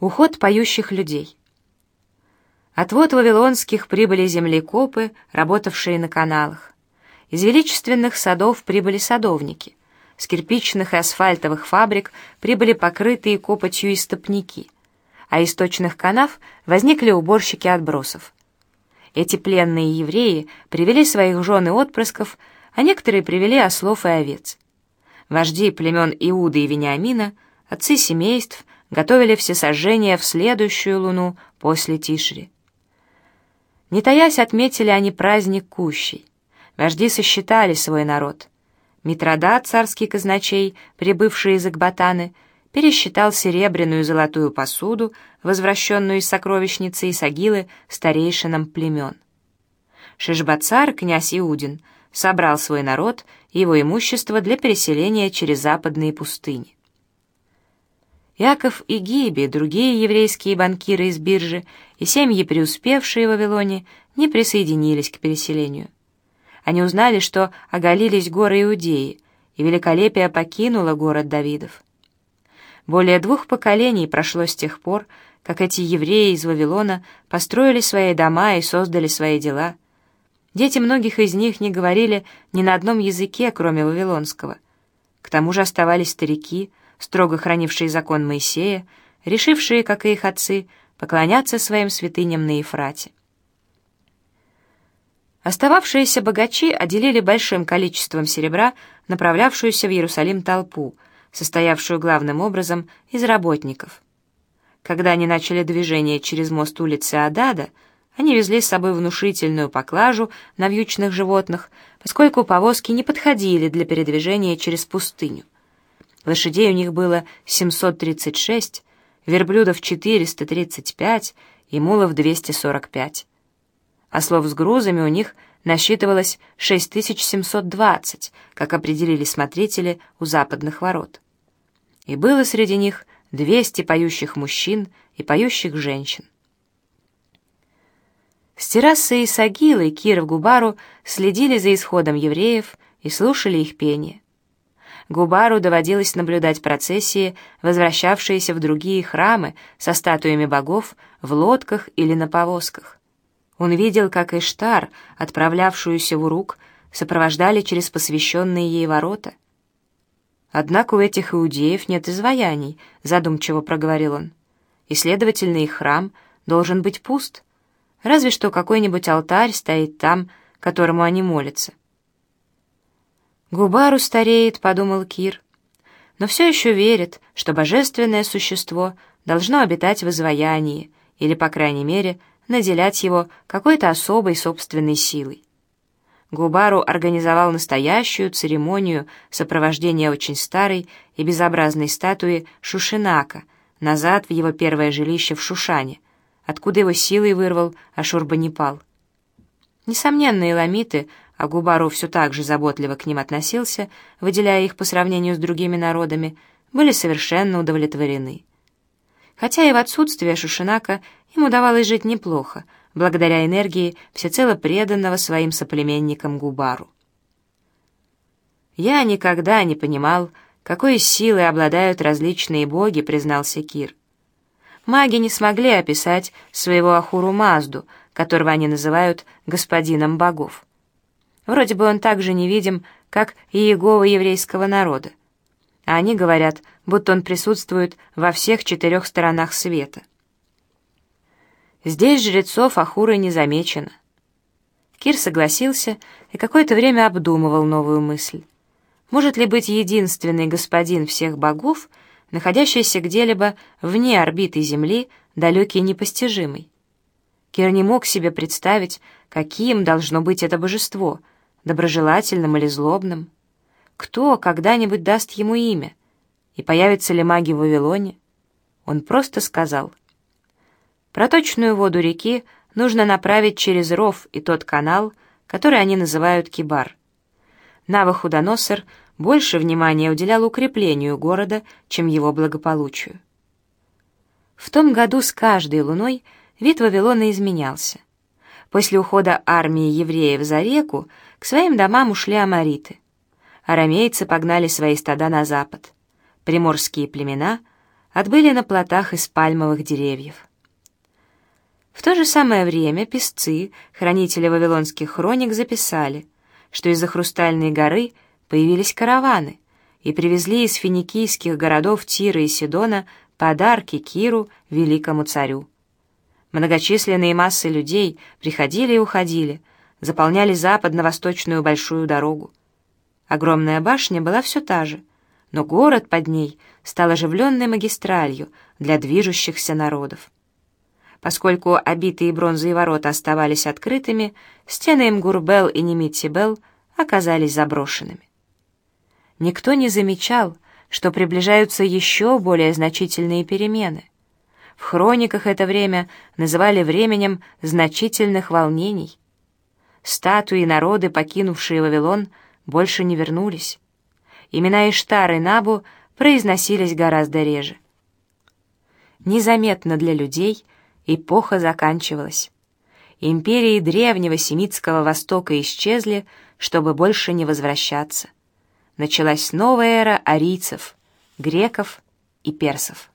Уход поющих людей. От вод вавилонских прибыли землекопы, работавшие на каналах. Из величественных садов прибыли садовники. С кирпичных и асфальтовых фабрик прибыли покрытые копотью истопники. А из точных канав возникли уборщики отбросов. Эти пленные евреи привели своих жен и отпрысков, а некоторые привели ослов и овец. Вожди племен Иуды и Вениамина, отцы семейств — готовили все сожжения в следующую луну после Тишри. Не таясь, отметили они праздник Кущей. Вожди сосчитали свой народ. Митродат, царский казначей, прибывший из Акбатаны, пересчитал серебряную и золотую посуду, возвращенную из сокровищницы Исагилы старейшинам племен. Шишбацар, князь Иудин, собрал свой народ и его имущество для переселения через западные пустыни. Яков и Гиби, другие еврейские банкиры из биржи и семьи, преуспевшие в Вавилоне, не присоединились к переселению. Они узнали, что оголились горы Иудеи, и великолепие покинуло город Давидов. Более двух поколений прошло с тех пор, как эти евреи из Вавилона построили свои дома и создали свои дела. Дети многих из них не говорили ни на одном языке, кроме вавилонского. К тому же оставались старики — строго хранившие закон Моисея, решившие, как и их отцы, поклоняться своим святыням на Ефрате. Остававшиеся богачи отделили большим количеством серебра направлявшуюся в Иерусалим толпу, состоявшую главным образом из работников. Когда они начали движение через мост улицы Адада, они везли с собой внушительную поклажу на вьючных животных, поскольку повозки не подходили для передвижения через пустыню. Лошадей у них было 736, верблюдов 435 и мулов 245. Ослов с грузами у них насчитывалось 6720, как определили смотрители у западных ворот. И было среди них 200 поющих мужчин и поющих женщин. С террасы Исагилы Киров Губару следили за исходом евреев и слушали их пение. Губару доводилось наблюдать процессии, возвращавшиеся в другие храмы со статуями богов в лодках или на повозках. Он видел, как Иштар, отправлявшуюся в Урук, сопровождали через посвященные ей ворота. «Однако у этих иудеев нет изваяний», — задумчиво проговорил он. «И, следовательно, их храм должен быть пуст. Разве что какой-нибудь алтарь стоит там, которому они молятся». «Губару стареет», — подумал Кир, но все еще верит, что божественное существо должно обитать в изваянии или, по крайней мере, наделять его какой-то особой собственной силой. Губару организовал настоящую церемонию сопровождения очень старой и безобразной статуи Шушинака назад в его первое жилище в Шушане, откуда его силой вырвал Ашурбанипал. Несомненно, иламиты а Губару все так же заботливо к ним относился, выделяя их по сравнению с другими народами, были совершенно удовлетворены. Хотя и в отсутствие Шушинака им удавалось жить неплохо, благодаря энергии всецело преданного своим соплеменникам Губару. «Я никогда не понимал, какой силой обладают различные боги», — признался Кир. Маги не смогли описать своего Ахуру Мазду, которого они называют «господином богов». Вроде бы он так же невидим, как и Иегова еврейского народа. А они говорят, будто он присутствует во всех четырех сторонах света. Здесь жрецов Ахуры не замечено. Кир согласился и какое-то время обдумывал новую мысль. Может ли быть единственный господин всех богов, находящийся где-либо вне орбиты Земли, далекий и непостижимый? Кир не мог себе представить, каким должно быть это божество — доброжелательным или злобным? Кто когда-нибудь даст ему имя? И появятся ли маги в Вавилоне? Он просто сказал. Проточную воду реки нужно направить через ров и тот канал, который они называют Кибар. Навахудоносор больше внимания уделял укреплению города, чем его благополучию. В том году с каждой луной вид Вавилона изменялся. После ухода армии евреев за реку к своим домам ушли амариты. Арамейцы погнали свои стада на запад. Приморские племена отбыли на плотах из пальмовых деревьев. В то же самое время песцы, хранители вавилонских хроник, записали, что из-за Хрустальной горы появились караваны и привезли из финикийских городов Тира и Сидона подарки Киру, великому царю. Многочисленные массы людей приходили и уходили, заполняли западно-восточную большую дорогу. Огромная башня была все та же, но город под ней стал оживленной магистралью для движущихся народов. Поскольку обитые бронзой ворота оставались открытыми, стены Мгурбел и Немитибел оказались заброшенными. Никто не замечал, что приближаются еще более значительные перемены. В хрониках это время называли временем значительных волнений. Статуи и народы, покинувшие Вавилон, больше не вернулись. Имена Иштар и Набу произносились гораздо реже. Незаметно для людей — эпоха заканчивалась. Империи древнего семитского Востока исчезли, чтобы больше не возвращаться. Началась новая эра арийцев, греков и персов.